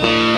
Bye.